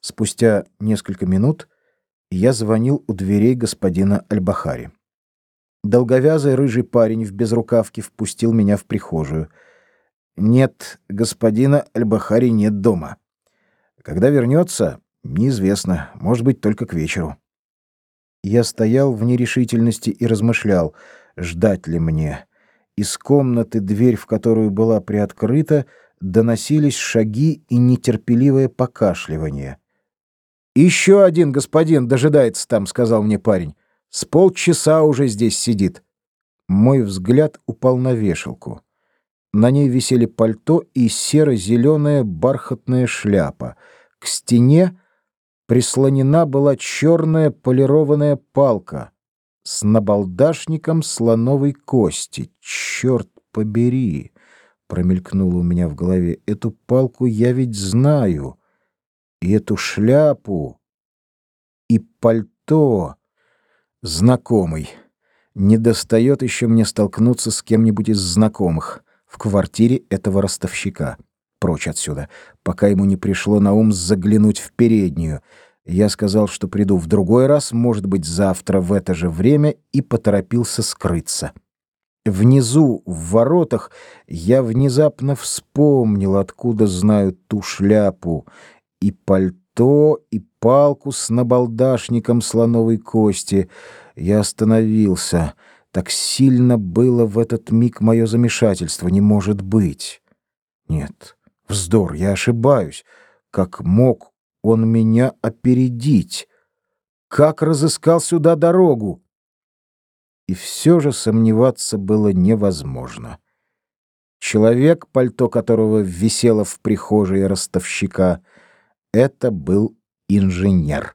Спустя несколько минут я звонил у дверей господина Альбахари. Долговязый рыжий парень в безрукавке впустил меня в прихожую. Нет, господина Альбахари нет дома. Когда вернется, неизвестно, может быть, только к вечеру. Я стоял в нерешительности и размышлял, ждать ли мне. Из комнаты, дверь в которую была приоткрыта, доносились шаги и нетерпеливое покашливание. «Еще один господин дожидается там», — сказал мне парень. «С полчаса уже здесь сидит». Мой взгляд упал на вешалку. На ней висели пальто и серо-зеленая бархатная шляпа. К стене прислонена была черная полированная палка с набалдашником слоновой кости. Черт побери! Промелькнуло у меня в голове. Эту палку я ведь знаю и эту шляпу, и пальто знакомый. Не достает еще мне столкнуться с кем-нибудь из знакомых в квартире этого ростовщика. Прочь отсюда, пока ему не пришло на ум заглянуть в переднюю. Я сказал, что приду в другой раз, может быть, завтра в это же время, и поторопился скрыться. Внизу, в воротах, я внезапно вспомнил, откуда знаю ту шляпу, и пальто, и палку с набалдашником слоновой кости. Я остановился. Так сильно было в этот миг мое замешательство. Не может быть. Нет, вздор, я ошибаюсь. Как мог он меня опередить? Как разыскал сюда дорогу? И все же сомневаться было невозможно. Человек, пальто которого висело в прихожей ростовщика — это был инженер.